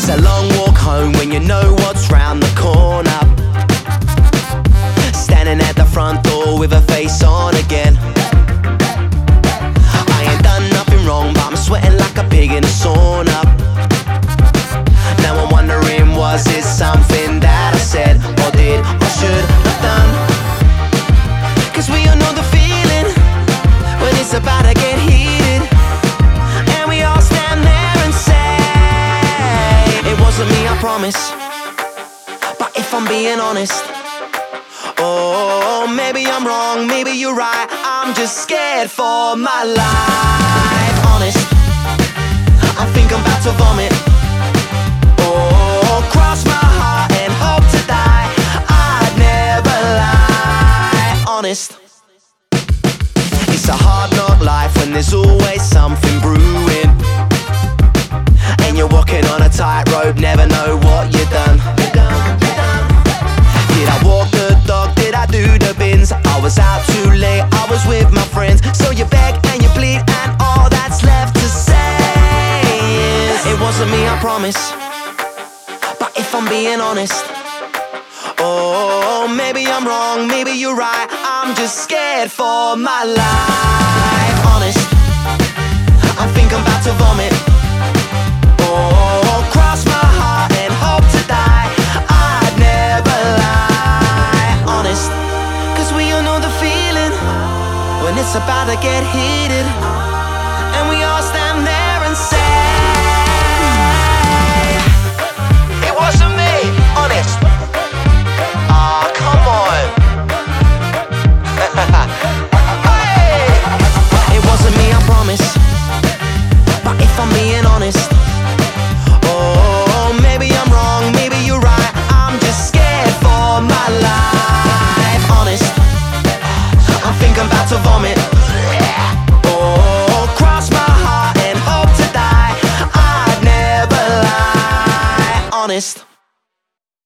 It's a long walk home when you know what's round the corner. Standing at the front door with a face on again. I ain't done nothing wrong, but I'm sweating like a pig in a sauna. Now I'm wondering, was it something promise. But if I'm being honest, oh, maybe I'm wrong, maybe you're right. I'm just scared for my life. Honest, I think I'm about to vomit. Oh, cross my heart and hope to die. I'd never lie. Honest. It's a hard knock life when there's always something brewing. And you're walking on a tightrope, never know what you've done. Did I walk the dog? Did I do the bins? I was out too late, I was with my friends. So you beg and you plead, and all that's left to say is It wasn't me, I promise. But if I'm being honest, oh, maybe I'm wrong, maybe you're right. I'm just scared for my life. Honest, I think I'm about to vomit. It's about to get heated. Honest.